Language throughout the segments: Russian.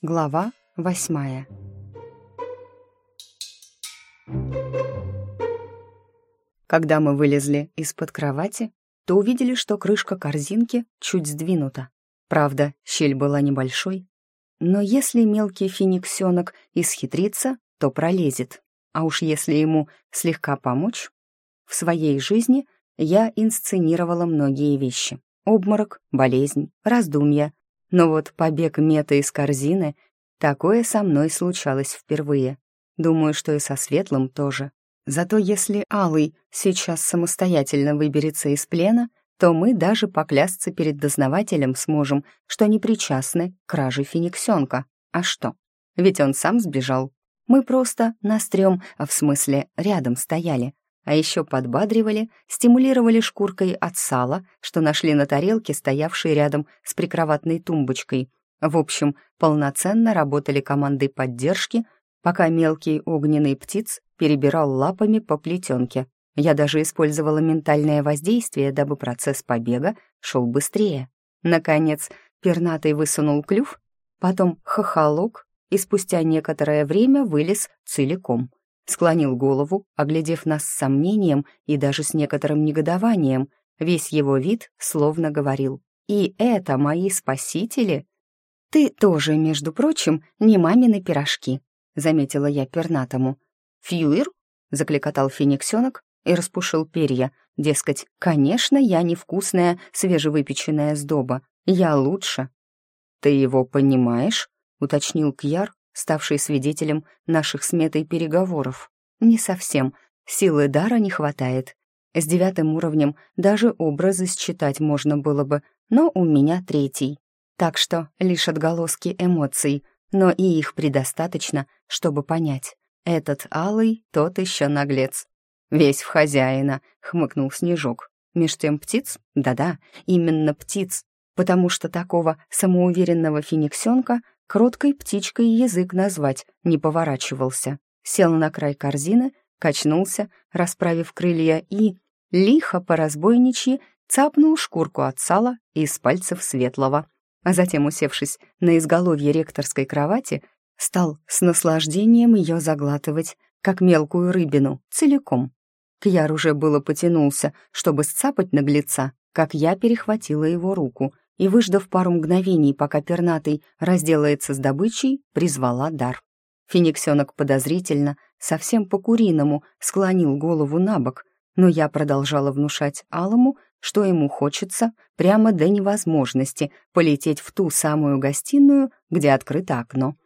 Глава восьмая. Когда мы вылезли из-под кровати, то увидели, что крышка корзинки чуть сдвинута. Правда, щель была небольшой, но если мелкий фениксенок исхитрится, то пролезет. А уж если ему слегка помочь... В своей жизни я инсценировала многие вещи. Обморок, болезнь, раздумья, но вот побег мета из корзины, такое со мной случалось впервые. Думаю, что и со Светлым тоже. Зато если Алый сейчас самостоятельно выберется из плена, то мы даже поклясться перед дознавателем сможем, что не причастны к краже Фениксенка. А что? Ведь он сам сбежал. Мы просто настрем, а в смысле рядом стояли, а еще подбадривали, стимулировали шкуркой от сала, что нашли на тарелке, стоявшей рядом с прикроватной тумбочкой. В общем, полноценно работали команды поддержки, пока мелкий огненный птиц перебирал лапами по плетенке. Я даже использовала ментальное воздействие, дабы процесс побега шел быстрее. Наконец, пернатый высунул клюв, потом хохолок, и спустя некоторое время вылез целиком — склонил голову, оглядев нас с сомнением и даже с некоторым негодованием. Весь его вид словно говорил «И это мои спасители?» «Ты тоже, между прочим, не мамины пирожки», — заметила я пернатому. «Фьюир?» — закликотал фениксенок и распушил перья. Дескать, конечно, я невкусная свежевыпеченная сдоба. Я лучше. «Ты его понимаешь?» — уточнил Кьяр, ставший свидетелем наших с Метой переговоров. Не совсем. Силы дара не хватает. С девятым уровнем даже образы считать можно было бы, но у меня третий. Так что лишь отголоски эмоций, но и их предостаточно, чтобы понять. Этот алый, тот еще наглец. «Весь в хозяина», — хмыкнул Снежок. Меж тем птиц? Да-да, именно птиц, потому что такого самоуверенного фениксенка Кроткой птичкой язык назвать не поворачивался. Сел на край корзины, качнулся, расправив крылья, и, лихо по разбойничьи, цапнул шкурку от сала из пальцев светлого. А затем, усевшись на изголовье ректорской кровати, стал с наслаждением ее заглатывать, как мелкую рыбину, целиком. Кьяр уже было потянулся, чтобы сцапать наглеца, как я перехватила его руку — и, выждав пару мгновений, пока пернатый разделается с добычей, призвала дар. Фениксенок подозрительно, совсем по-куриному, склонил голову на бок, но я продолжала внушать Алому, что ему хочется прямо до невозможности полететь в ту самую гостиную, где открыто окно.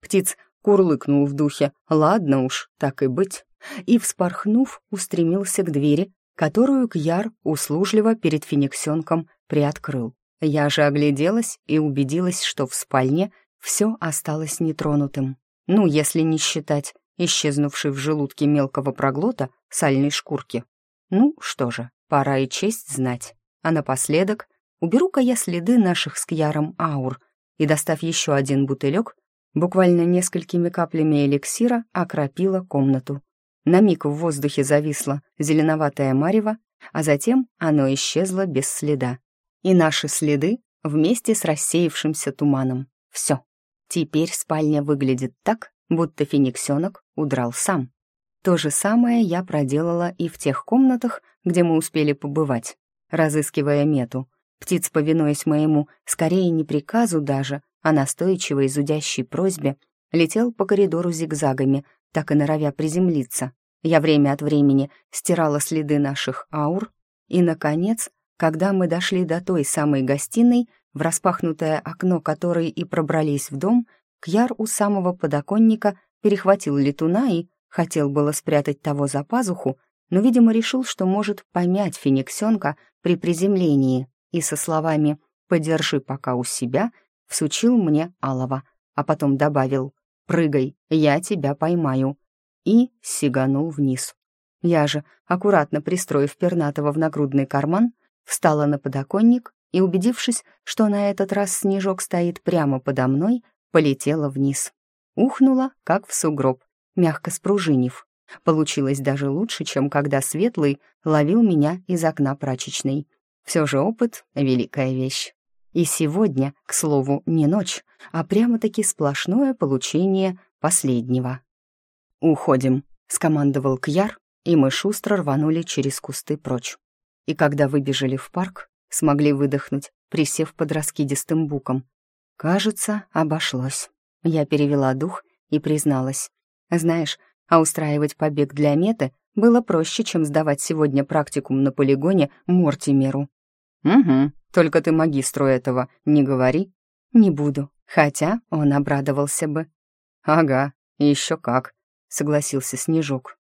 Птиц курлыкнул в духе «Ладно уж, так и быть», и, вспорхнув, устремился к двери, которую Кьяр услужливо перед фениксенком приоткрыл. Я же огляделась и убедилась, что в спальне все осталось нетронутым. Ну, если не считать исчезнувшей в желудке мелкого проглота сальной шкурки. Ну, что же, пора и честь знать. А напоследок уберу-ка я следы наших с Кьяром аур и, достав еще один бутылек, буквально несколькими каплями эликсира окропила комнату. На миг в воздухе зависло зеленоватое марево, а затем оно исчезло без следа и наши следы вместе с рассеявшимся туманом. Все. Теперь спальня выглядит так, будто фениксенок удрал сам. То же самое я проделала и в тех комнатах, где мы успели побывать, разыскивая мету. Птиц, повинуясь моему, скорее не приказу даже, а настойчивой зудящей просьбе, летел по коридору зигзагами, так и норовя приземлиться. Я время от времени стирала следы наших аур и, наконец, когда мы дошли до той самой гостиной, в распахнутое окно которой и пробрались в дом, Кьяр у самого подоконника перехватил летуна и хотел было спрятать того за пазуху, но, видимо, решил, что может помять фениксенка при приземлении, и со словами «подержи пока у себя» всучил мне алова, а потом добавил «прыгай, я тебя поймаю» и сиганул вниз. Я же, аккуратно пристроив пернатого в нагрудный карман, встала на подоконник и, убедившись, что на этот раз снежок стоит прямо подо мной, полетела вниз. Ухнула, как в сугроб, мягко спружинив. Получилось даже лучше, чем когда Светлый ловил меня из окна прачечной. Все же опыт — великая вещь. И сегодня, к слову, не ночь, а прямо-таки сплошное получение последнего. «Уходим», — скомандовал Кьяр, и мы шустро рванули через кусты прочь. И когда выбежали в парк, смогли выдохнуть, присев под раскидистым буком. Кажется, обошлось. Я перевела дух и призналась. Знаешь, а устраивать побег для меты было проще, чем сдавать сегодня практикум на полигоне Мортимеру. «Угу, только ты магистру этого не говори». «Не буду, хотя он обрадовался бы». «Ага, еще как», — согласился Снежок.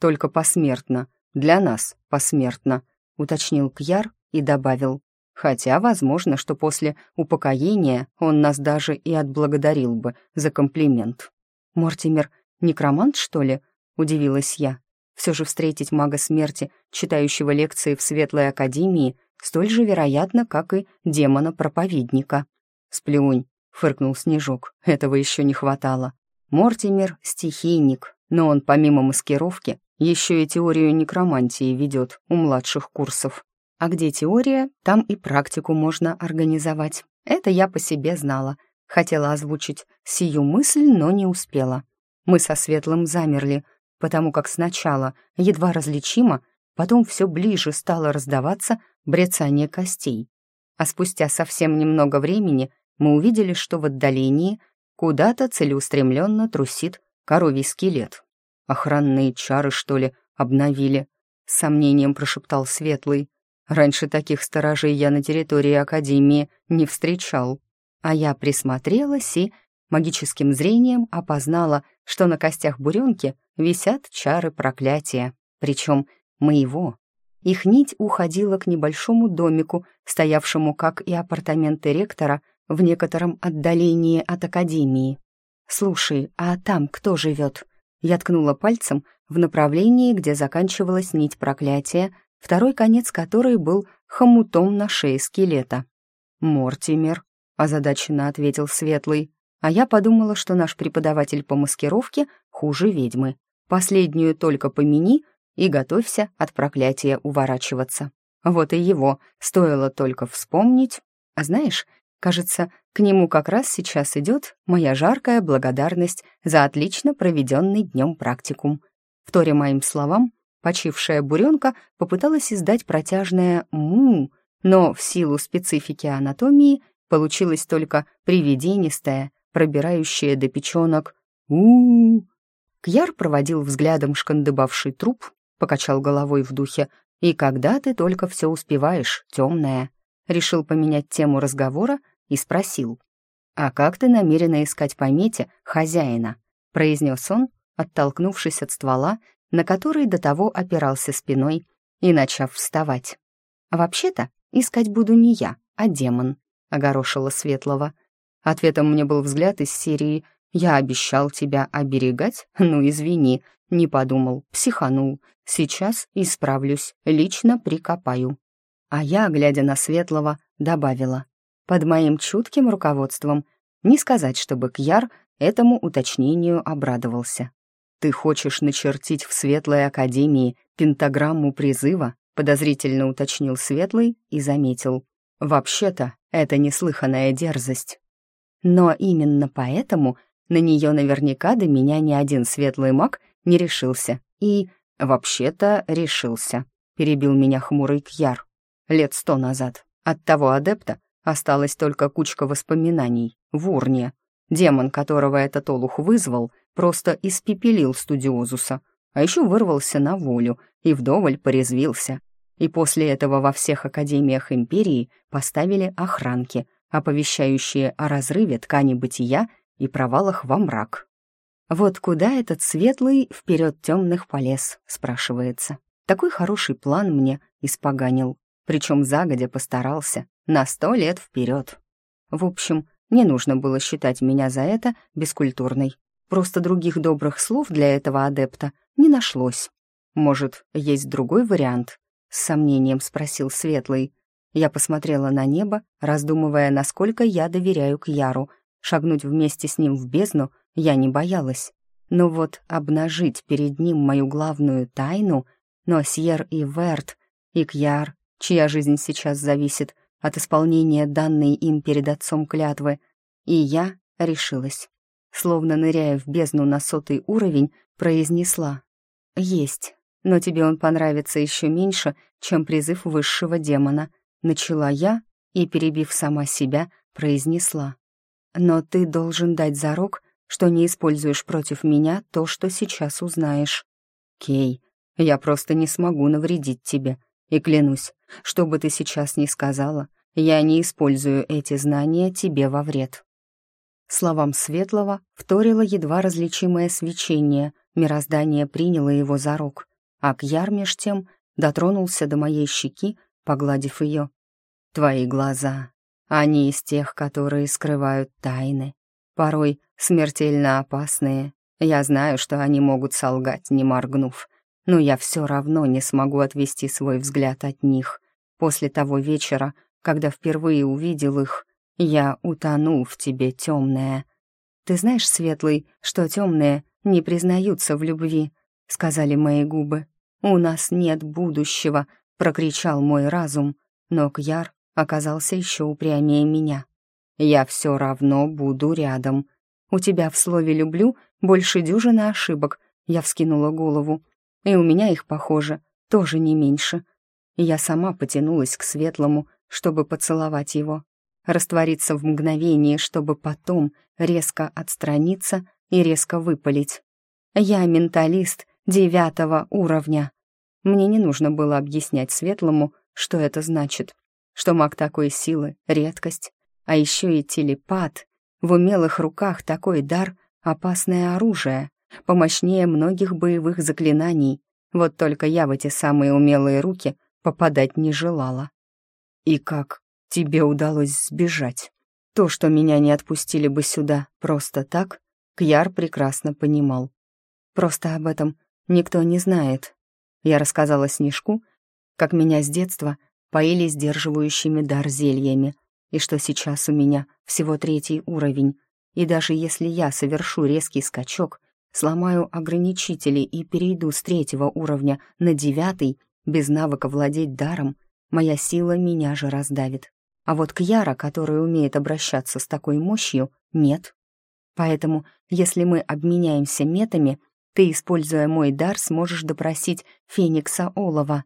«Только посмертно, для нас посмертно», — уточнил Кьяр и добавил. «Хотя, возможно, что после упокоения он нас даже и отблагодарил бы за комплимент». «Мортимер некромант, что ли?» — удивилась я. Все же встретить мага смерти, читающего лекции в Светлой Академии, столь же вероятно, как и демона-проповедника. «Сплюнь», — фыркнул Снежок, — «этого еще не хватало». Мортимер — стихийник, но он помимо маскировки еще и теорию некромантии ведет у младших курсов. А где теория, там и практику можно организовать. Это я по себе знала. Хотела озвучить сию мысль, но не успела. Мы со Светлым замерли, потому как сначала едва различимо, потом все ближе стало раздаваться брецание костей. А спустя совсем немного времени мы увидели, что в отдалении куда-то целеустремленно трусит коровий скелет. Охранные чары, что ли, обновили? С сомнением прошептал Светлый. Раньше таких сторожей я на территории Академии не встречал. А я присмотрелась и магическим зрением опознала, что на костях буренки висят чары проклятия, причем моего. Их нить уходила к небольшому домику, стоявшему, как и апартаменты ректора, в некотором отдалении от академии. «Слушай, а там кто живет?» Я ткнула пальцем в направлении, где заканчивалась нить проклятия, второй конец которой был хомутом на шее скелета. «Мортимер», — озадаченно ответил Светлый, а я подумала, что наш преподаватель по маскировке хуже ведьмы. Последнюю только помяни и готовься от проклятия уворачиваться. Вот и его стоило только вспомнить. А знаешь, кажется, к нему как раз сейчас идет моя жаркая благодарность за отлично проведенный днем практикум. Вторя моим словам, почившая буренка попыталась издать протяжное «му», но в силу специфики анатомии получилось только привиденистое, пробирающее до печенок у, -у, -у. Кьяр проводил взглядом шкандыбавший труп, покачал головой в духе «И когда ты только все успеваешь, темная?» Решил поменять тему разговора и спросил «А как ты намерена искать по мете хозяина?» произнес он, оттолкнувшись от ствола, на который до того опирался спиной и начав вставать. «Вообще-то искать буду не я, а демон», — огорошила Светлого. Ответом мне был взгляд из серии «Я обещал тебя оберегать? Ну, извини, не подумал, психанул. Сейчас исправлюсь, лично прикопаю». А я, глядя на Светлого, добавила. Под моим чутким руководством. Не сказать, чтобы Кьяр этому уточнению обрадовался. «Ты хочешь начертить в Светлой Академии пентаграмму призыва?» подозрительно уточнил Светлый и заметил. «Вообще-то, это неслыханная дерзость». Но именно поэтому на нее наверняка до меня ни один светлый маг не решился. И, вообще-то, решился. Перебил меня хмурый Кьяр. Лет сто назад. От того адепта осталась только кучка воспоминаний в урне. Демон, которого этот олух вызвал, просто испепелил студиозуса, а еще вырвался на волю и вдоволь порезвился. И после этого во всех академиях империи поставили охранки — оповещающие о разрыве ткани бытия и провалах во мрак. «Вот куда этот светлый вперед темных полез?» — спрашивается. Такой хороший план мне испоганил, причем загодя постарался, на сто лет вперед. В общем, не нужно было считать меня за это бескультурной. Просто других добрых слов для этого адепта не нашлось. «Может, есть другой вариант?» — с сомнением спросил Светлый. Я посмотрела на небо, раздумывая, насколько я доверяю Кьяру. Шагнуть вместе с ним в бездну я не боялась. Но вот обнажить перед ним мою главную тайну, но Сьер и Верт, и Кьяр, чья жизнь сейчас зависит от исполнения данной им перед отцом клятвы, и я решилась. Словно ныряя в бездну на сотый уровень, произнесла «Есть, но тебе он понравится еще меньше, чем призыв высшего демона», начала я и, перебив сама себя, произнесла «Но ты должен дать зарок, что не используешь против меня то, что сейчас узнаешь». «Кей, я просто не смогу навредить тебе, и клянусь, что бы ты сейчас ни сказала, я не использую эти знания тебе во вред». Словам Светлого вторило едва различимое свечение, мироздание приняло его за рог, а Кьяр меж тем дотронулся до моей щеки, погладив ее. «Твои глаза, они из тех, которые скрывают тайны, порой смертельно опасные. Я знаю, что они могут солгать, не моргнув, но я все равно не смогу отвести свой взгляд от них. После того вечера, когда впервые увидел их, я утонул в тебе, темная. Ты знаешь, Светлый, что темные не признаются в любви, сказали мои губы. У нас нет будущего, прокричал мой разум, но Кьяр оказался еще упрямее меня. Я все равно буду рядом. У тебя в слове «люблю» больше дюжины ошибок, я вскинула голову. И у меня их, похоже, тоже не меньше. Я сама потянулась к светлому, чтобы поцеловать его, раствориться в мгновении, чтобы потом резко отстраниться и резко выпалить. Я менталист девятого уровня. Мне не нужно было объяснять Светлому, что это значит, что маг такой силы — редкость, а еще и телепат. В умелых руках такой дар — опасное оружие помощнее многих боевых заклинаний. Вот только я в эти самые умелые руки попадать не желала. И как тебе удалось сбежать? То, что меня не отпустили бы сюда просто так, Кьяр прекрасно понимал. Просто об этом никто не знает. Я рассказала Снежку, как меня с детства поили сдерживающими дар зельями, и что сейчас у меня всего третий уровень, и даже если я совершу резкий скачок, сломаю ограничители и перейду с третьего уровня на девятый, без навыка владеть даром, моя сила меня же раздавит. А вот Кьяра, который умеет обращаться с такой мощью, нет. Поэтому, если мы обменяемся метами, ты, используя мой дар, сможешь допросить Феникса Олова.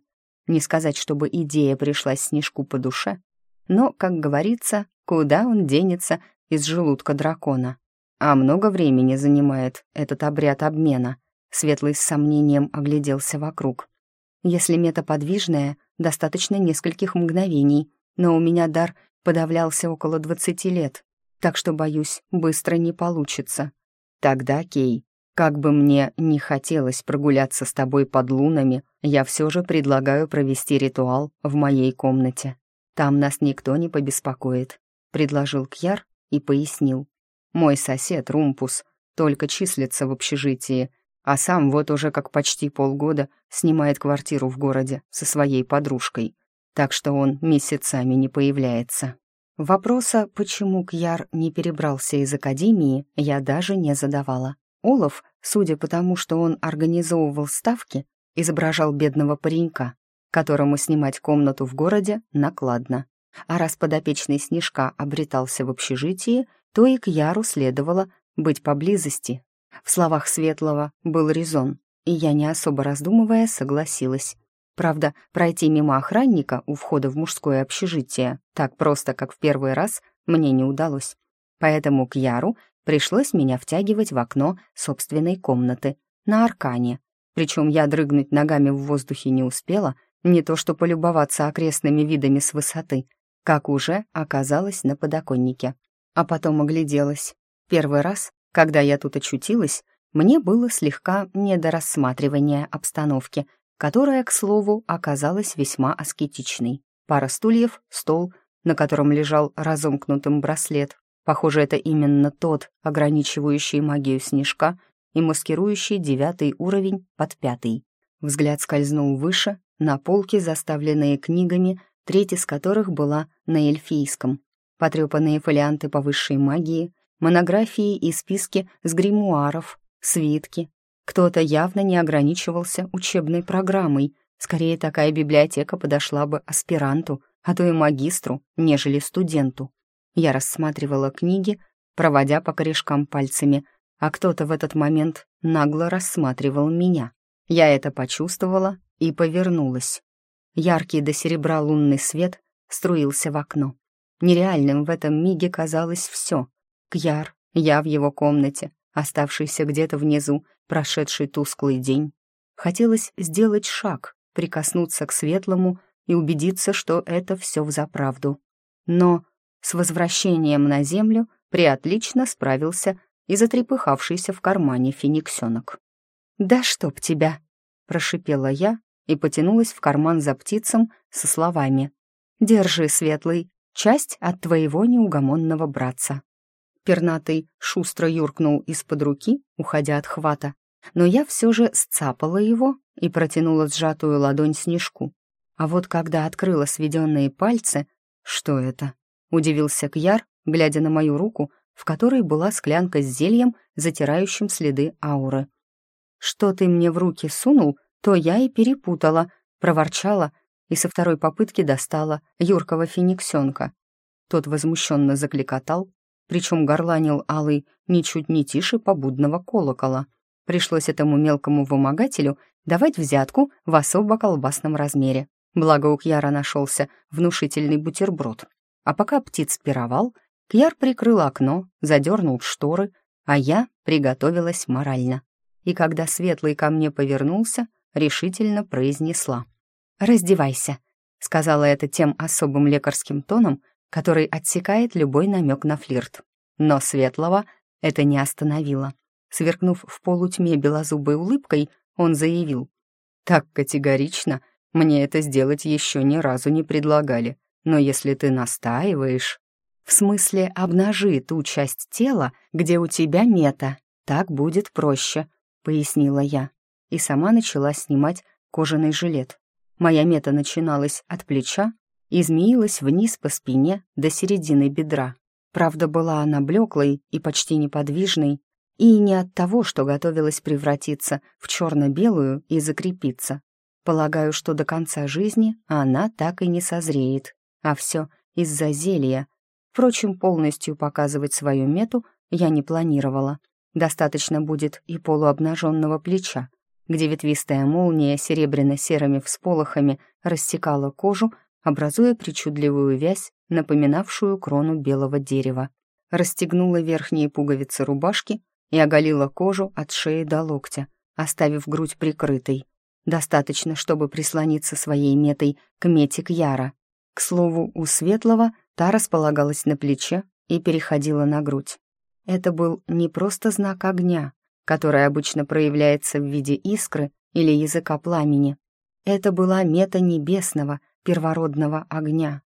Не сказать, чтобы идея пришлась Снежку по душе, но, как говорится, куда он денется из желудка дракона. А много времени занимает этот обряд обмена. Светлый с сомнением огляделся вокруг. Если мета подвижная, достаточно нескольких мгновений, но у меня дар подавлялся около двадцати лет, так что, боюсь, быстро не получится. Тогда, Кей, как бы мне не хотелось прогуляться с тобой под лунами, я все же предлагаю провести ритуал в моей комнате. Там нас никто не побеспокоит», — предложил Кьяр и пояснил. Мой сосед Румпус только числится в общежитии, а сам вот уже как почти полгода снимает квартиру в городе со своей подружкой, так что он месяцами не появляется. Вопроса, почему Кьяр не перебрался из академии, я даже не задавала. Олаф, судя по тому, что он организовывал ставки, изображал бедного паренька, которому снимать комнату в городе накладно. А раз подопечный Снежка обретался в общежитии, то и к Яру следовало быть поблизости. В словах Светлого был резон, и я, не особо раздумывая, согласилась. Правда, пройти мимо охранника у входа в мужское общежитие так просто, как в первый раз, мне не удалось. Поэтому к Яру пришлось меня втягивать в окно собственной комнаты на аркане. Причем я дрыгнуть ногами в воздухе не успела, не то что полюбоваться окрестными видами с высоты, как уже оказалось на подоконнике а потом огляделась. Первый раз, когда я тут очутилась, мне было слегка не до рассматривания обстановки, которая, к слову, оказалась весьма аскетичной. Пара стульев, стол, на котором лежал разомкнутым браслет. Похоже, это именно тот, ограничивающий магию снежка и маскирующий девятый уровень под пятый. Взгляд скользнул выше, на полки, заставленные книгами, треть из которых была на эльфийском потрепанные фолианты по высшей магии, монографии и списки с гримуаров, свитки. Кто-то явно не ограничивался учебной программой. Скорее, такая библиотека подошла бы аспиранту, а то и магистру, нежели студенту. Я рассматривала книги, проводя по корешкам пальцами, а кто-то в этот момент нагло рассматривал меня. Я это почувствовала и повернулась. Яркий до серебра лунный свет струился в окно. Нереальным в этом миге казалось все. Кьяр, я в его комнате, оставшийся где-то внизу, прошедший тусклый день. Хотелось сделать шаг, прикоснуться к светлому и убедиться, что это все взаправду. Но с возвращением на землю приотлично справился и затрепыхавшийся в кармане фениксенок. «Да чтоб тебя!» — прошипела я и потянулась в карман за птицем со словами «Держи, светлый, часть от твоего неугомонного братца». Пернатый шустро юркнул из-под руки, уходя от хвата, но я все же сцапала его и протянула сжатую ладонь снежку. А вот когда открыла сведенные пальцы, что это? Удивился Кьяр, глядя на мою руку, в которой была склянка с зельем, затирающим следы ауры. «Что ты мне в руки сунул, то я и перепутала», проворчала и со второй попытки достала юркого фениксенка. Тот возмущенно закликотал, причем горланил алый ничуть не тише побудного колокола. Пришлось этому мелкому вымогателю давать взятку в особо колбасном размере. Благо у Кьяра нашелся внушительный бутерброд. А пока птиц пировал, Кьяр прикрыл окно, задернул шторы, а я приготовилась морально. И когда Светлый ко мне повернулся, решительно произнесла. «Раздевайся», — сказала это тем особым лекарским тоном, который отсекает любой намек на флирт. Но Светлого это не остановило. Сверкнув в полутьме белозубой улыбкой, он заявил. «Так категорично мне это сделать еще ни разу не предлагали, но если ты настаиваешь...» «В смысле, обнажи ту часть тела, где у тебя мета, так будет проще», — пояснила я. И сама начала снимать кожаный жилет. Моя мета начиналась от плеча и змеилась вниз по спине до середины бедра. Правда, была она блеклой и почти неподвижной, и не от того, что готовилась превратиться в черно-белую и закрепиться. Полагаю, что до конца жизни она так и не созреет. А все из-за зелья. Впрочем, полностью показывать свою мету я не планировала. Достаточно будет и полуобнаженного плеча, где ветвистая молния серебряно-серыми всполохами рассекала кожу, образуя причудливую вязь, напоминавшую крону белого дерева. Расстегнула верхние пуговицы рубашки и оголила кожу от шеи до локтя, оставив грудь прикрытой. Достаточно, чтобы прислониться своей метой к мете Кьяра. К слову, у Светлого та располагалась на плече и переходила на грудь. Это был не просто знак огня, который обычно проявляется в виде искры или языка пламени. Это была мета небесного, первородного огня.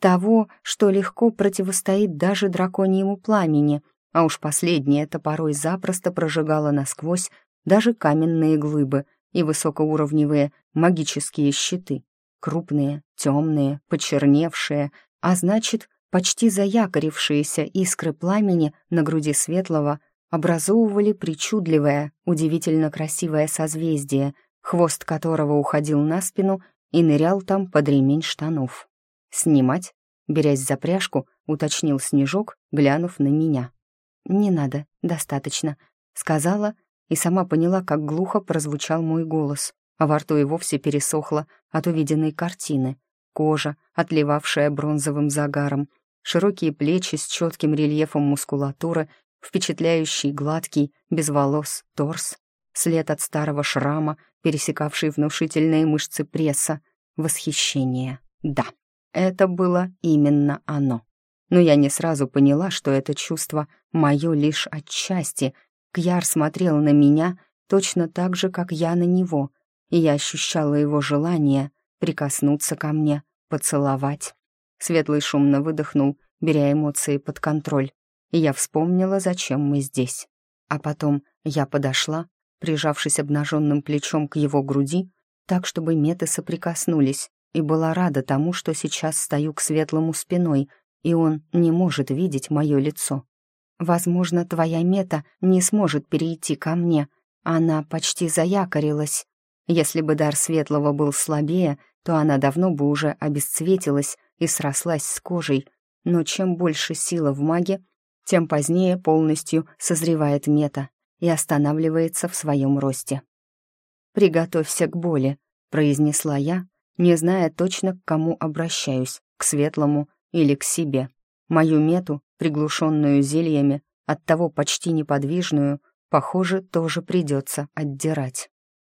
Того, что легко противостоит даже драконьему пламени — а уж последнее это порой запросто прожигало насквозь даже каменные глыбы и высокоуровневые магические щиты. Крупные, темные, почерневшие, а значит, почти заякорившиеся искры пламени на груди светлого образовывали причудливое, удивительно красивое созвездие, хвост которого уходил на спину и нырял там под ремень штанов. «Снимать?» — берясь за пряжку, уточнил Снежок, глянув на меня. «Не надо, достаточно», — сказала и сама поняла, как глухо прозвучал мой голос, а во рту и вовсе пересохло от увиденной картины. Кожа, отливавшая бронзовым загаром, широкие плечи с четким рельефом мускулатуры, впечатляющий гладкий, без волос, торс, след от старого шрама, пересекавший внушительные мышцы пресса, восхищение. Да, это было именно оно. Но я не сразу поняла, что это чувство мое лишь отчасти. Кьяр смотрел на меня точно так же, как я на него, и я ощущала его желание прикоснуться ко мне, поцеловать. Светлый шумно выдохнул, беря эмоции под контроль, я вспомнила, зачем мы здесь. А потом я подошла, прижавшись обнаженным плечом к его груди, так, чтобы меты соприкоснулись, и была рада тому, что сейчас стою к светлому спиной, и он не может видеть мое лицо. Возможно, твоя мета не сможет перейти ко мне. Она почти заякорилась. Если бы дар светлого был слабее, то она давно бы уже обесцветилась и срослась с кожей, но чем больше сила в маге, тем позднее полностью созревает мета и останавливается в своем росте. «Приготовься к боли», — произнесла я, не зная точно, к кому обращаюсь, к светлому или к себе. Мою мету, приглушенную зельями, оттого почти неподвижную, похоже, тоже придется отдирать.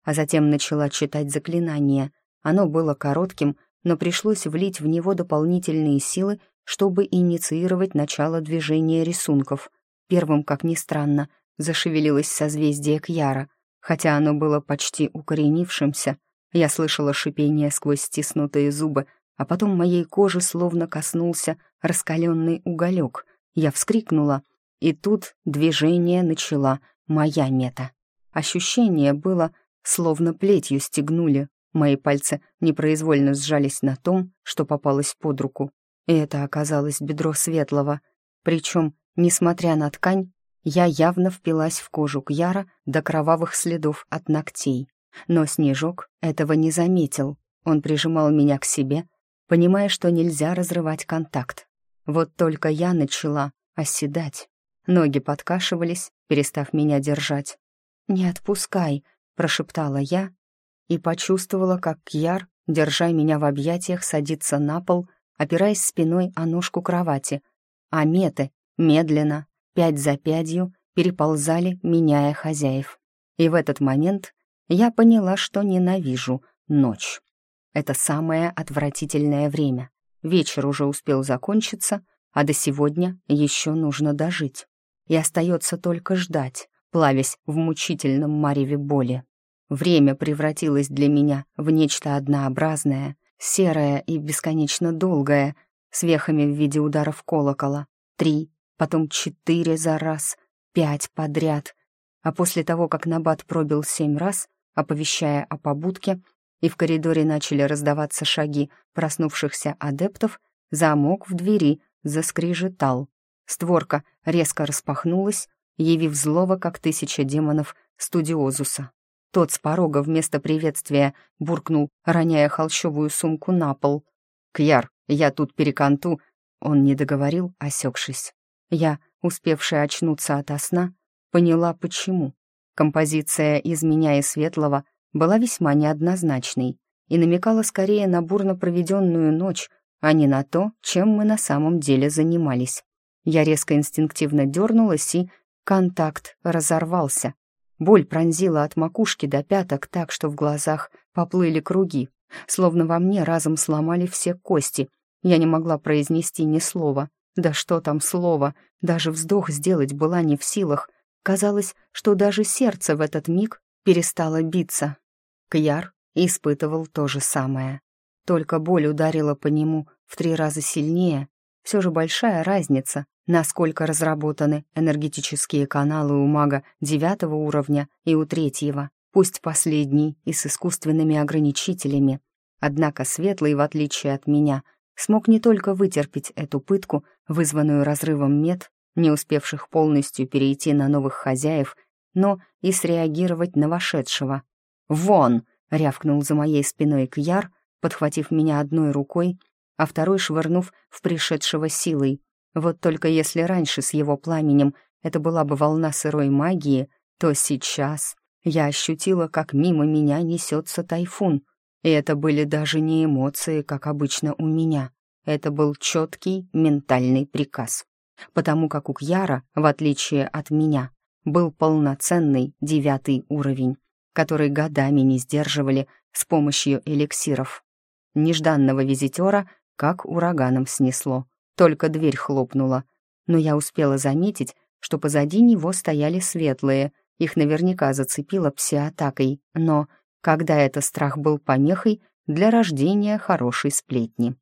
А затем начала читать заклинание. Оно было коротким, но пришлось влить в него дополнительные силы, чтобы инициировать начало движения рисунков. Первым, как ни странно, зашевелилось созвездие Кьяра. Хотя оно было почти укоренившимся, я слышала шипение сквозь стиснутые зубы, а потом моей кожи словно коснулся раскаленный уголек. Я вскрикнула, и тут движение начала моя мета. Ощущение было, словно плетью стегнули. Мои пальцы непроизвольно сжались на том, что попалось под руку. И это оказалось бедро светлого. Причем, несмотря на ткань, я явно впилась в кожу Кьяра до кровавых следов от ногтей. Но Снежок этого не заметил. Он прижимал меня к себе, понимая, что нельзя разрывать контакт. Вот только я начала оседать. Ноги подкашивались, перестав меня держать. «Не отпускай», — прошептала я и почувствовала, как Кьяр, держа меня в объятиях, садится на пол, опираясь спиной о ножку кровати, а меты медленно, пять за пятью, переползали, меняя хозяев. И в этот момент я поняла, что ненавижу ночь. Это самое отвратительное время. Вечер уже успел закончиться, а до сегодня еще нужно дожить. И остается только ждать, плавясь в мучительном мареве боли. Время превратилось для меня в нечто однообразное, серое и бесконечно долгое, с вехами в виде ударов колокола. Три, потом четыре за раз, пять подряд. А после того, как Набат пробил семь раз, оповещая о побудке, и в коридоре начали раздаваться шаги проснувшихся адептов, замок в двери заскрежетал. Створка резко распахнулась, явив злого, как тысяча демонов, студиозуса. Тот с порога вместо приветствия буркнул, роняя холщовую сумку на пол. «Кьяр, я тут переканту...» Он не договорил, осекшись. Я, успевшая очнуться ото сна, поняла, почему. Композиция из меня и светлого была весьма неоднозначной и намекала скорее на бурно проведенную ночь, а не на то, чем мы на самом деле занимались. Я резко инстинктивно дернулась, и контакт разорвался. Боль пронзила от макушки до пяток так, что в глазах поплыли круги, словно во мне разом сломали все кости. Я не могла произнести ни слова. Да что там слово, даже вздох сделать была не в силах. Казалось, что даже сердце в этот миг перестало биться. Кьяр испытывал то же самое. Только боль ударила по нему в три раза сильнее. Все же большая разница насколько разработаны энергетические каналы у мага девятого уровня и у третьего, пусть последний и с искусственными ограничителями. Однако Светлый, в отличие от меня, смог не только вытерпеть эту пытку, вызванную разрывом мед, не успевших полностью перейти на новых хозяев, но и среагировать на вошедшего. «Вон!» — рявкнул за моей спиной Кьяр, подхватив меня одной рукой, а второй швырнув в пришедшего силой. Вот только если раньше с его пламенем это была бы волна сырой магии, то сейчас я ощутила, как мимо меня несется тайфун. И это были даже не эмоции, как обычно у меня. Это был четкий ментальный приказ. Потому как у Кьяра, в отличие от меня, был полноценный девятый уровень, который годами не сдерживали с помощью эликсиров. Нежданного визитера как ураганом снесло. Только дверь хлопнула. Но я успела заметить, что позади него стояли светлые. Их наверняка зацепило псиатакой. Но когда это страх был помехой для рождения хорошей сплетни.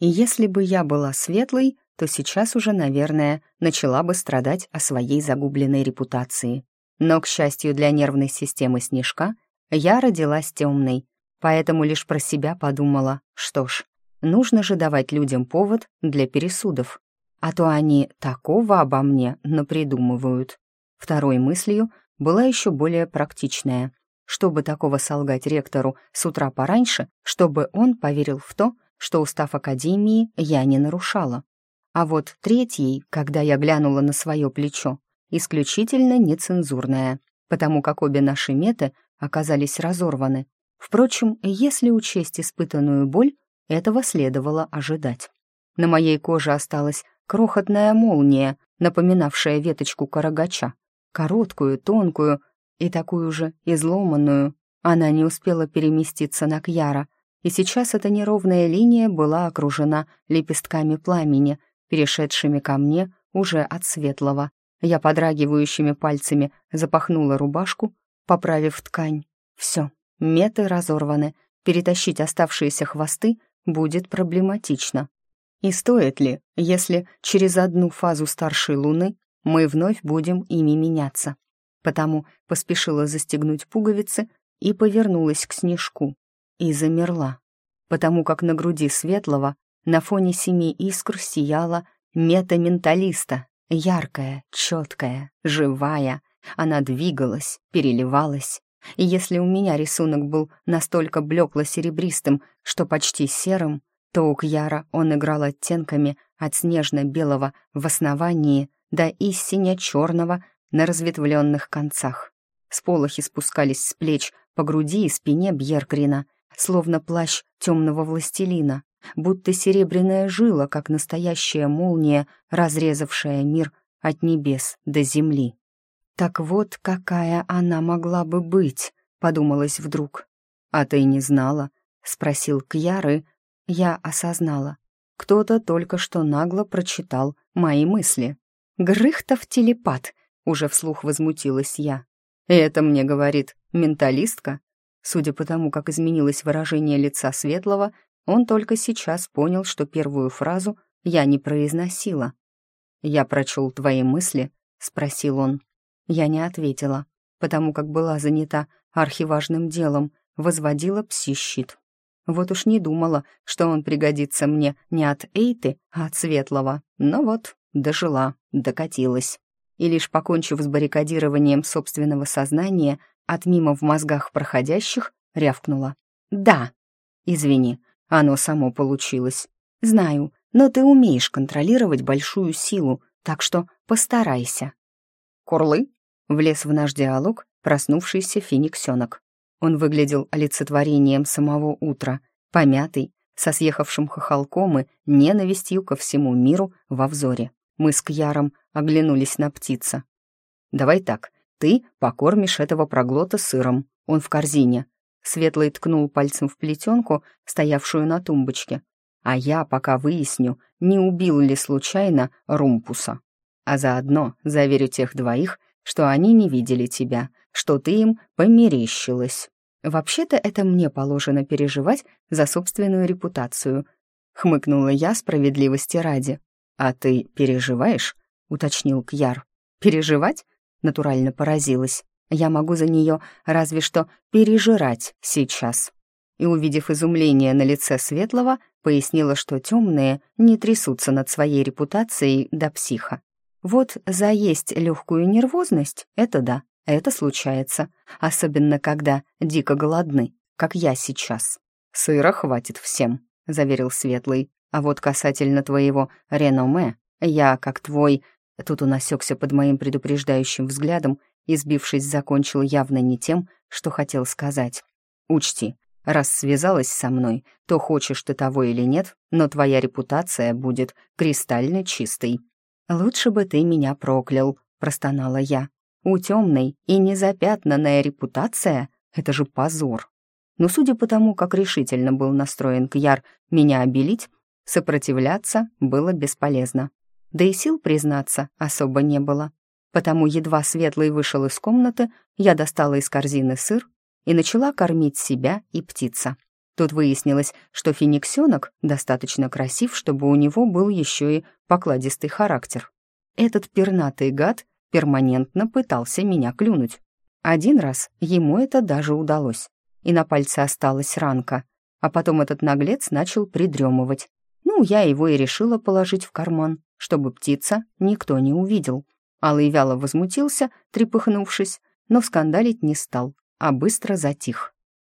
И если бы я была светлой, то сейчас уже, наверное, начала бы страдать о своей загубленной репутации. Но, к счастью для нервной системы Снежка, я родилась темной, поэтому лишь про себя подумала, что ж, Нужно же давать людям повод для пересудов. А то они такого обо мне напридумывают. Второй мыслью была еще более практичная. Чтобы такого солгать ректору с утра пораньше, чтобы он поверил в то, что устав Академии я не нарушала. А вот третьей, когда я глянула на свое плечо, исключительно нецензурная, потому как обе наши меты оказались разорваны. Впрочем, если учесть испытанную боль, этого следовало ожидать. На моей коже осталась крохотная молния, напоминавшая веточку карагача, короткую, тонкую и такую же изломанную. Она не успела переместиться на Кьяра, и сейчас эта неровная линия была окружена лепестками пламени, перешедшими ко мне уже от светлого. Я подрагивающими пальцами запахнула рубашку, поправив ткань. Все, меты разорваны, перетащить оставшиеся хвосты будет проблематично. И стоит ли, если через одну фазу старшей луны мы вновь будем ими меняться? Потому поспешила застегнуть пуговицы и повернулась к снежку. И замерла, потому как на груди светлого на фоне семи искр сияла мета менталиста, яркая, четкая, живая. Она двигалась, переливалась. И если у меня рисунок был настолько блекло-серебристым, что почти серым, то у Кьяра он играл оттенками от снежно-белого в основании до истинно черного на разветвленных концах. Сполохи спускались с плеч по груди и спине Бьеркрина, словно плащ темного властелина, будто серебряная жила, как настоящая молния, разрезавшая мир от небес до земли. «Так вот, какая она могла бы быть», — подумалось вдруг. «А ты не знала?» — спросил Кьяры, я осознала. Кто-то только что нагло прочитал мои мысли. «Грыхтов телепат!» — уже вслух возмутилась я. «Это мне говорит менталистка?» Судя по тому, как изменилось выражение лица Светлого, он только сейчас понял, что первую фразу я не произносила. «Я прочел твои мысли?» — спросил он. Я не ответила, потому как была занята архиважным делом, возводила пси-щит. Вот уж не думала, что он пригодится мне не от Эйты, а от Светлого. Но вот, дожила, докатилась. И лишь покончив с баррикадированием собственного сознания, от мимо в мозгах проходящих, рявкнула. «Да!» «Извини, оно само получилось. Знаю, но ты умеешь контролировать большую силу, так что постарайся». «Курлы?» — влез в наш диалог проснувшийся фениксенок. Он выглядел олицетворением самого утра, помятый, со съехавшим хохолком и ненавистью ко всему миру во взоре. Мы с Кьяром оглянулись на птица. «Давай так, ты покормишь этого проглота сыром, он в корзине». Светлый ткнул пальцем в плетенку, стоявшую на тумбочке. «А я пока выясню, не убил ли случайно Румпуса. А заодно заверю тех двоих, что они не видели тебя, что ты им померещилась». «Вообще-то это мне положено переживать за собственную репутацию», — хмыкнула я справедливости ради. «А ты переживаешь?» — уточнил Кьяр. «Переживать?» — натурально поразилась. «Я могу за нее разве что пережирать сейчас». И, увидев изумление на лице Светлого, пояснила, что темные не трясутся над своей репутацией до психа. Вот заесть легкую нервозность — это да, это случается, особенно когда дико голодны, как я сейчас. «Сыра хватит всем», — заверил Светлый. «А вот касательно твоего реноме, я, как твой...» Тут он осекся под моим предупреждающим взглядом и, сбившись, закончил явно не тем, что хотел сказать. «Учти, раз связалась со мной, то хочешь ты того или нет, но твоя репутация будет кристально чистой». «Лучше бы ты меня проклял», — простонала я. У темной и незапятнанная репутация — это же позор. Но судя по тому, как решительно был настроен Кьяр меня обелить, сопротивляться было бесполезно. Да и сил, признаться, особо не было. Потому едва Светлый вышел из комнаты, я достала из корзины сыр и начала кормить себя и птица. Тут выяснилось, что фениксенок достаточно красив, чтобы у него был еще и покладистый характер. Этот пернатый гад перманентно пытался меня клюнуть. Один раз ему это даже удалось, и на пальце осталась ранка, а потом этот наглец начал придремывать. Ну, я его и решила положить в карман, чтобы птица никто не увидел. Алый вяло возмутился, трепыхнувшись, но скандалить не стал, а быстро затих.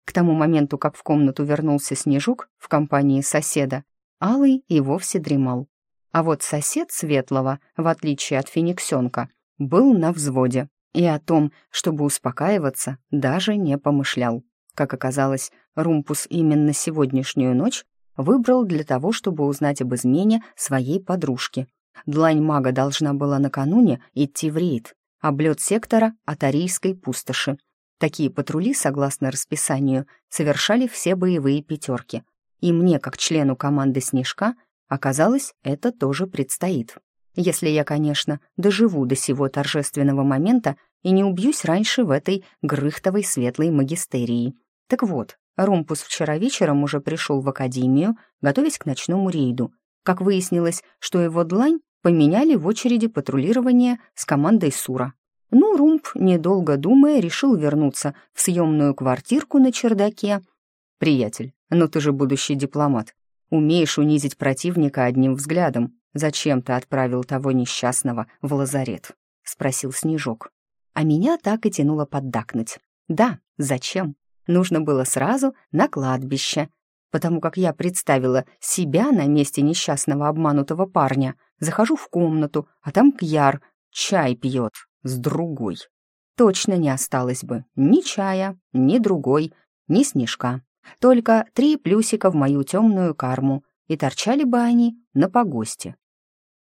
К тому моменту, как в комнату вернулся Снежок в компании соседа, Алый и вовсе дремал. А вот сосед Светлого, в отличие от Фениксенка, был на взводе и о том, чтобы успокаиваться, даже не помышлял. Как оказалось, Румпус именно сегодняшнюю ночь выбрал для того, чтобы узнать об измене своей подружки. Длань мага должна была накануне идти в рейд, облет сектора от Арийской пустоши. Такие патрули, согласно расписанию, совершали все боевые пятерки. И мне, как члену команды «Снежка», оказалось, это тоже предстоит. Если я, конечно, доживу до сего торжественного момента и не убьюсь раньше в этой грыхтовой светлой магистерии. Так вот, Румпус вчера вечером уже пришел в академию, готовясь к ночному рейду. Как выяснилось, что его длань поменяли в очереди патрулирования с командой Сура. Ну, Румп, недолго думая, решил вернуться в съемную квартирку на чердаке. «Приятель, ну ты же будущий дипломат. Умеешь унизить противника одним взглядом. Зачем ты отправил того несчастного в лазарет?» — спросил Снежок. А меня так и тянуло поддакнуть. «Да, зачем? Нужно было сразу на кладбище, потому как я представила себя на месте несчастного обманутого парня. Захожу в комнату, а там Кьяр чай пьет с другой. Точно не осталось бы ни чая, ни другой, ни снежка. Только три плюсика в мою темную карму, и торчали бы они на погосте.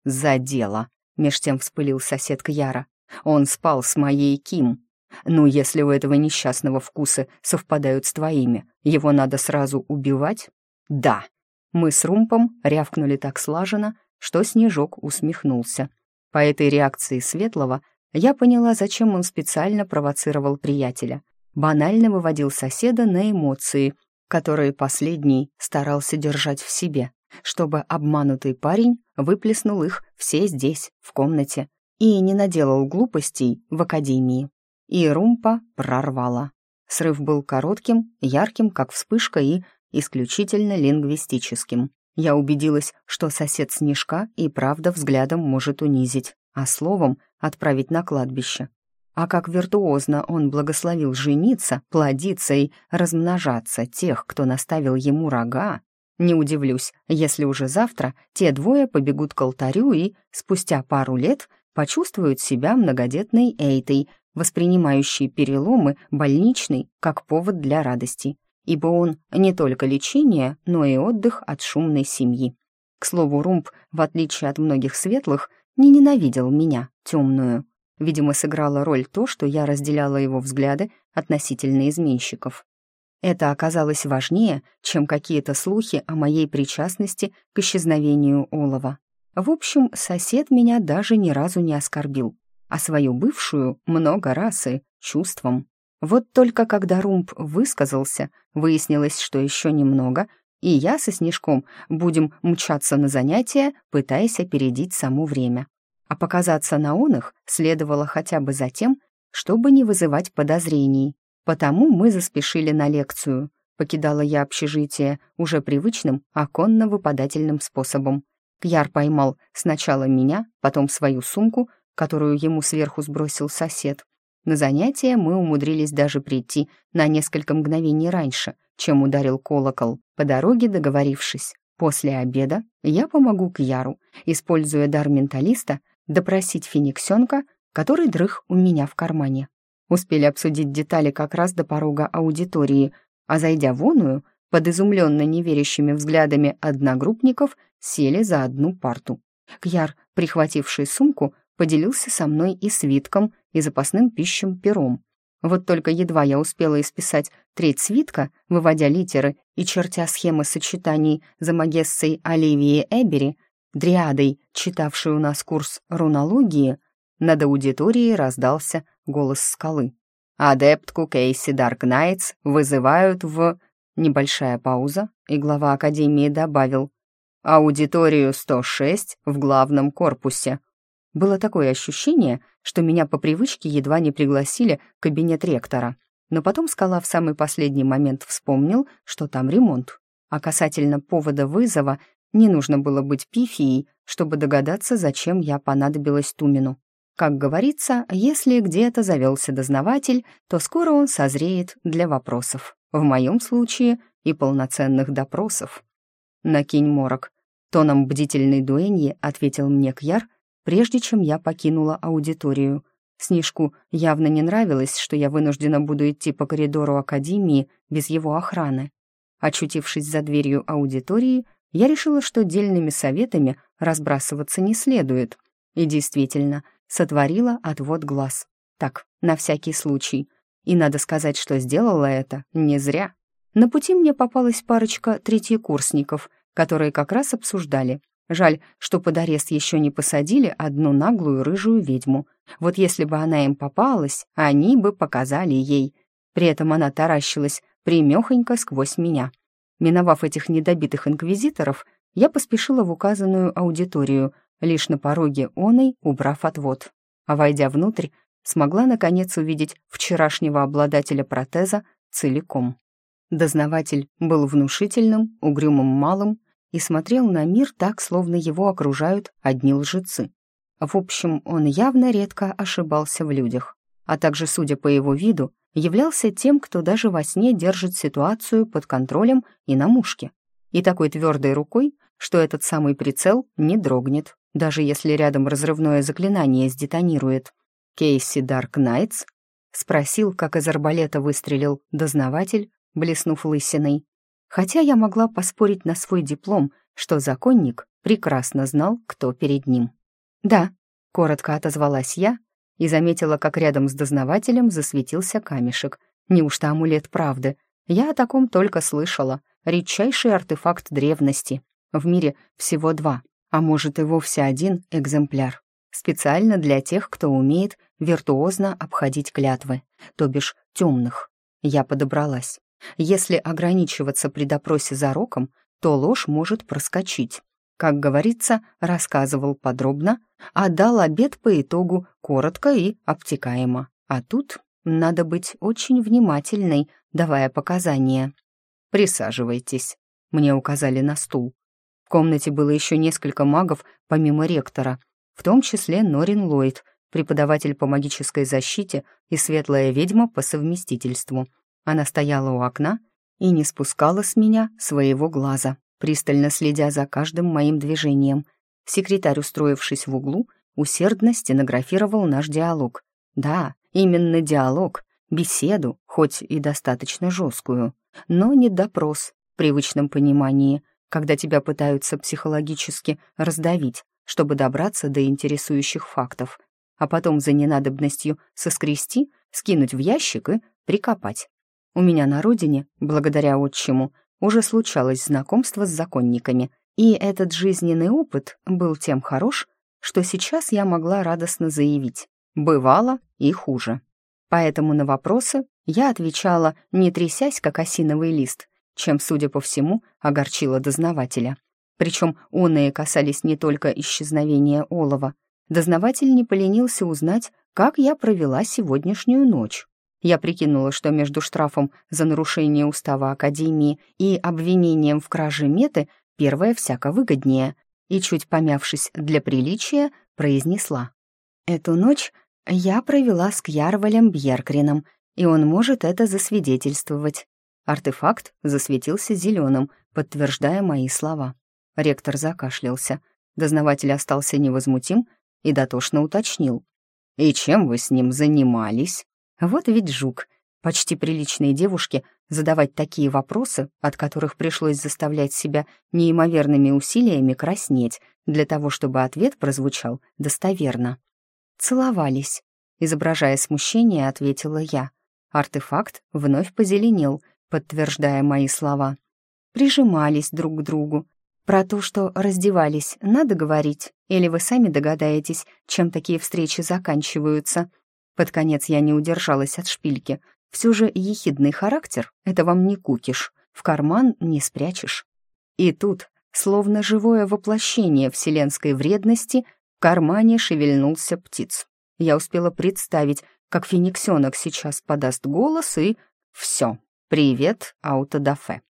«За дело!» — меж тем вспылил сосед Кьяра. «Он спал с моей Ким. Ну, если у этого несчастного вкусы совпадают с твоими, его надо сразу убивать?» «Да!» Мы с Румпом рявкнули так слаженно, что Снежок усмехнулся. По этой реакции Светлого я поняла, зачем он специально провоцировал приятеля. Банально выводил соседа на эмоции, которые последний старался держать в себе, чтобы обманутый парень выплеснул их все здесь, в комнате, и не наделал глупостей в академии. И Румпа прорвала. Срыв был коротким, ярким, как вспышка, и исключительно лингвистическим. Я убедилась, что сосед Снежка и правда взглядом может унизить, а словом отправить на кладбище. А как виртуозно он благословил жениться, плодиться и размножаться тех, кто наставил ему рога, не удивлюсь, если уже завтра те двое побегут к алтарю и, спустя пару лет, почувствуют себя многодетной Эйтой, воспринимающей переломы больничный как повод для радости, ибо он не только лечение, но и отдых от шумной семьи. К слову, Румб, в отличие от многих светлых, не ненавидел меня, темную. Видимо, сыграла роль то, что я разделяла его взгляды относительно изменщиков. Это оказалось важнее, чем какие-то слухи о моей причастности к исчезновению Олова. В общем, сосед меня даже ни разу не оскорбил, а свою бывшую много раз и чувством. Вот только когда Румб высказался, выяснилось, что еще немного, и я со Снежком будем мчаться на занятия, пытаясь опередить само время. А показаться на он их следовало хотя бы за тем, чтобы не вызывать подозрений. Потому мы заспешили на лекцию. Покидала я общежитие уже привычным оконно-выпадательным способом. Кьяр поймал сначала меня, потом свою сумку, которую ему сверху сбросил сосед. На занятия мы умудрились даже прийти на несколько мгновений раньше — чем ударил колокол, по дороге договорившись. После обеда я помогу Кьяру, используя дар менталиста, допросить фениксенка, который дрых у меня в кармане. Успели обсудить детали как раз до порога аудитории, а зайдя в оную, под изумленно неверящими взглядами одногруппников, сели за одну парту. Кьяр, прихвативший сумку, поделился со мной и свитком, и запасным пищем пером, вот только едва я успела исписать треть свитка, выводя литеры и чертя схемы сочетаний за магессой Оливии Эбери, дриадой, читавшей у нас курс рунологии, над аудиторией раздался голос скалы. «Адептку Кейси Даркнайтс вызывают в...» Небольшая пауза, и глава Академии добавил «Аудиторию 106 в главном корпусе». Было такое ощущение, что меня по привычке едва не пригласили в кабинет ректора. Но потом Скала в самый последний момент вспомнил, что там ремонт. А касательно повода вызова, не нужно было быть пифией, чтобы догадаться, зачем я понадобилась Тумину. Как говорится, если где-то завелся дознаватель, то скоро он созреет для вопросов. В моем случае и полноценных допросов. «Накинь морок», — тоном бдительной дуэньи ответил мне Кьяр, прежде чем я покинула аудиторию. Снежку явно не нравилось, что я вынуждена буду идти по коридору Академии без его охраны. Очутившись за дверью аудитории, я решила, что дельными советами разбрасываться не следует. И действительно, сотворила отвод глаз. Так, на всякий случай. И надо сказать, что сделала это не зря. На пути мне попалась парочка третьекурсников, которые как раз обсуждали. Жаль, что под арест еще не посадили одну наглую рыжую ведьму. Вот если бы она им попалась, они бы показали ей. При этом она таращилась примехонько сквозь меня. Миновав этих недобитых инквизиторов, я поспешила в указанную аудиторию, лишь на пороге оной убрав отвод. А войдя внутрь, смогла наконец увидеть вчерашнего обладателя протеза целиком. Дознаватель был внушительным, угрюмым малым и смотрел на мир так, словно его окружают одни лжецы. В общем, он явно редко ошибался в людях, а также, судя по его виду, являлся тем, кто даже во сне держит ситуацию под контролем и на мушке. И такой твердой рукой, что этот самый прицел не дрогнет, даже если рядом разрывное заклинание сдетонирует. «Кейси Дарк Найтс?» — спросил, как из арбалета выстрелил дознаватель, блеснув лысиной. Хотя я могла поспорить на свой диплом, что законник прекрасно знал, кто перед ним. «Да», — коротко отозвалась я и заметила, как рядом с дознавателем засветился камешек. Неужто амулет правды? Я о таком только слышала. Редчайший артефакт древности. В мире всего два, а может и вовсе один экземпляр. Специально для тех, кто умеет виртуозно обходить клятвы, то бишь темных. Я подобралась. Если ограничиваться при допросе за роком, то ложь может проскочить. Как говорится, рассказывал подробно, а дал обед по итогу коротко и обтекаемо. А тут надо быть очень внимательной, давая показания. «Присаживайтесь», — мне указали на стул. В комнате было еще несколько магов, помимо ректора, в том числе Норин Ллойд, преподаватель по магической защите и светлая ведьма по совместительству. Она стояла у окна и не спускала с меня своего глаза, пристально следя за каждым моим движением. Секретарь, устроившись в углу, усердно стенографировал наш диалог. Да, именно диалог, беседу, хоть и достаточно жесткую, но не допрос в привычном понимании, когда тебя пытаются психологически раздавить, чтобы добраться до интересующих фактов, а потом за ненадобностью соскрести, скинуть в ящик и прикопать. У меня на родине, благодаря отчиму, уже случалось знакомство с законниками, и этот жизненный опыт был тем хорош, что сейчас я могла радостно заявить «бывало и хуже». Поэтому на вопросы я отвечала, не трясясь, как осиновый лист, чем, судя по всему, огорчила дознавателя. Причем оные касались не только исчезновения олова. Дознаватель не поленился узнать, как я провела сегодняшнюю ночь. Я прикинула, что между штрафом за нарушение устава Академии и обвинением в краже меты первое всяко выгоднее, и, чуть помявшись для приличия, произнесла. «Эту ночь я провела с Кьярвалем Бьеркрином, и он может это засвидетельствовать». Артефакт засветился зеленым, подтверждая мои слова. Ректор закашлялся. Дознаватель остался невозмутим и дотошно уточнил. «И чем вы с ним занимались?» Вот ведь жук. Почти приличные девушки задавать такие вопросы, от которых пришлось заставлять себя неимоверными усилиями краснеть, для того, чтобы ответ прозвучал достоверно. «Целовались», — изображая смущение, ответила я. Артефакт вновь позеленел, подтверждая мои слова. Прижимались друг к другу. Про то, что раздевались, надо говорить? Или вы сами догадаетесь, чем такие встречи заканчиваются?» Под конец я не удержалась от шпильки. Все же ехидный характер — это вам не кукиш, в карман не спрячешь. И тут, словно живое воплощение вселенской вредности, в кармане шевельнулся птиц. Я успела представить, как фениксенок сейчас подаст голос и... Все, привет, аутодафе.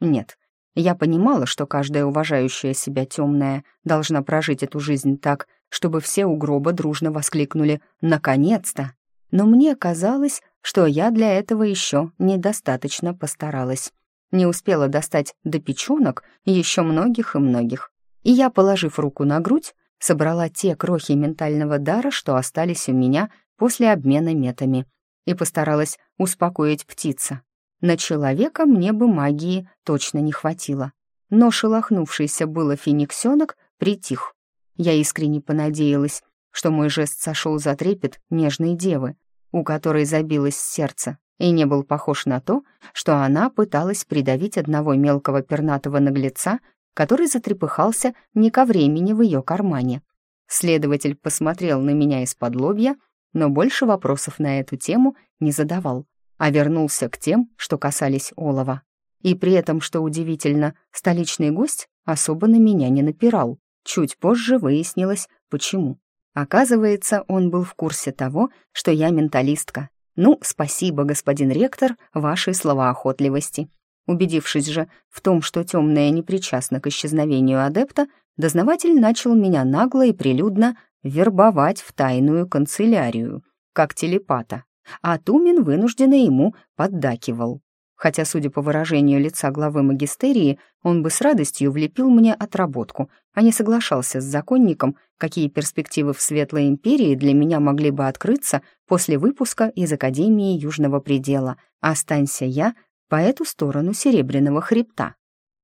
Нет, я понимала, что каждая уважающая себя темная должна прожить эту жизнь так, чтобы все у гроба дружно воскликнули «Наконец-то!». Но мне казалось, что я для этого еще недостаточно постаралась. Не успела достать до печенок еще многих и многих. И я, положив руку на грудь, собрала те крохи ментального дара, что остались у меня после обмена метами, и постаралась успокоить птица. На человека мне бы магии точно не хватило. Но шелохнувшийся было фениксенок притих. Я искренне понадеялась, что мой жест сошел за трепет нежной девы, у которой забилось сердце, и не был похож на то, что она пыталась придавить одного мелкого пернатого наглеца, который затрепыхался не ко времени в ее кармане. Следователь посмотрел на меня из-под лобья, но больше вопросов на эту тему не задавал, а вернулся к тем, что касались олова. И при этом, что удивительно, столичный гость особо на меня не напирал. Чуть позже выяснилось, почему. Оказывается, он был в курсе того, что я менталистка. Ну, спасибо, господин ректор, вашей словоохотливости. Убедившись же в том, что темная не причастна к исчезновению адепта, дознаватель начал меня нагло и прилюдно вербовать в тайную канцелярию, как телепата, а Тумин вынужденно ему поддакивал. Хотя, судя по выражению лица главы магистерии, он бы с радостью влепил мне отработку, а не соглашался с законником, какие перспективы в Светлой Империи для меня могли бы открыться после выпуска из Академии Южного Предела. Останься я по эту сторону Серебряного Хребта.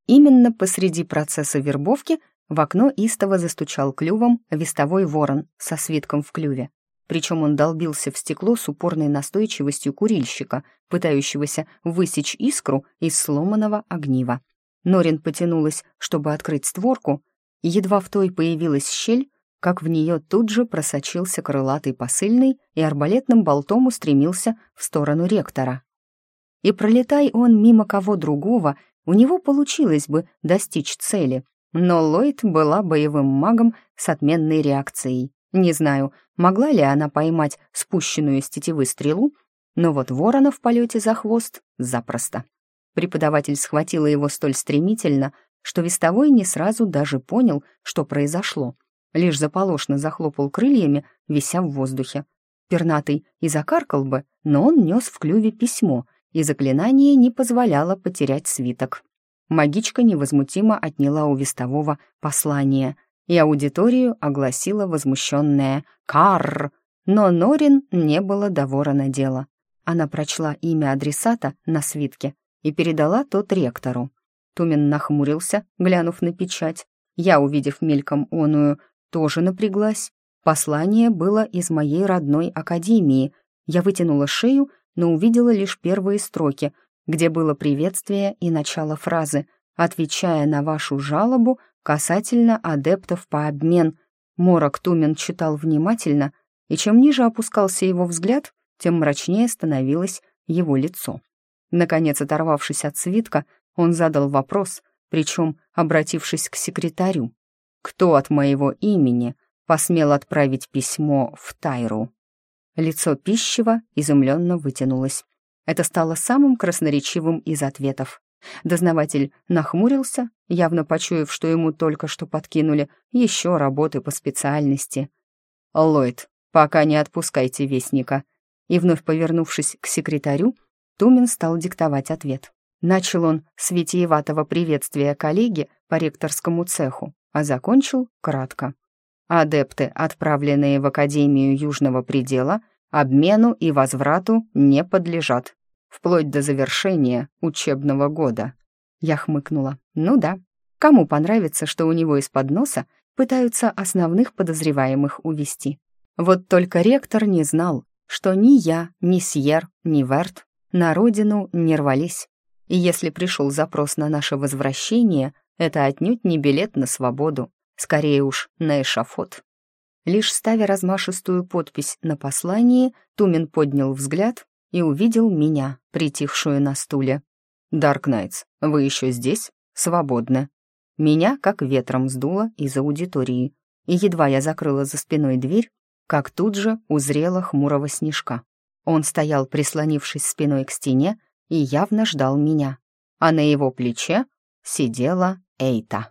Именно посреди процесса вербовки в окно истово застучал клювом вестовой ворон со свитком в клюве. Причем он долбился в стекло с упорной настойчивостью курильщика, пытающегося высечь искру из сломанного огнива. Норин потянулась, чтобы открыть створку, и едва в той появилась щель, как в нее тут же просочился крылатый посыльный и арбалетным болтом устремился в сторону ректора. И пролетай он мимо кого другого, у него получилось бы достичь цели, но Ллойд была боевым магом с отменной реакцией. Не знаю, могла ли она поймать спущенную с тетивы стрелу, но вот ворона в полете за хвост запросто. Преподаватель схватила его столь стремительно, что вестовой не сразу даже понял, что произошло. Лишь заполошно захлопал крыльями, вися в воздухе. Пернатый и закаркал бы, но он нес в клюве письмо, и заклинание не позволяло потерять свиток. Магичка невозмутимо отняла у вестового послание — и аудиторию огласила возмущенная «Карр!». Но Норин не было до ворона дела. Она прочла имя адресата на свитке и передала тот ректору. Тумин нахмурился, глянув на печать. Я, увидев мельком оную, тоже напряглась. Послание было из моей родной академии. Я вытянула шею, но увидела лишь первые строки, где было приветствие и начало фразы «Отвечая на вашу жалобу, касательно адептов по обмен. Морок Тумен читал внимательно, и чем ниже опускался его взгляд, тем мрачнее становилось его лицо. Наконец, оторвавшись от свитка, он задал вопрос, причем обратившись к секретарю. «Кто от моего имени посмел отправить письмо в Тайру?» Лицо пищева изумленно вытянулось. Это стало самым красноречивым из ответов. Дознаватель нахмурился, явно почуяв, что ему только что подкинули еще работы по специальности. «Ллойд, пока не отпускайте вестника». И вновь повернувшись к секретарю, Тумин стал диктовать ответ. Начал он с витиеватого приветствия коллеги по ректорскому цеху, а закончил кратко. Адепты, отправленные в Академию Южного Предела, обмену и возврату не подлежат вплоть до завершения учебного года. Я хмыкнула. Ну да, кому понравится, что у него из-под носа пытаются основных подозреваемых увести. Вот только ректор не знал, что ни я, ни Сьер, ни Верт на родину не рвались. И если пришел запрос на наше возвращение, это отнюдь не билет на свободу, скорее уж на эшафот. Лишь ставя размашистую подпись на послании, Тумин поднял взгляд и увидел меня, притихшую на стуле. «Дарк Найтс, вы еще здесь? Свободны». Меня как ветром сдуло из аудитории, и едва я закрыла за спиной дверь, как тут же узрела хмурого снежка. Он стоял, прислонившись спиной к стене, и явно ждал меня, а на его плече сидела Эйта.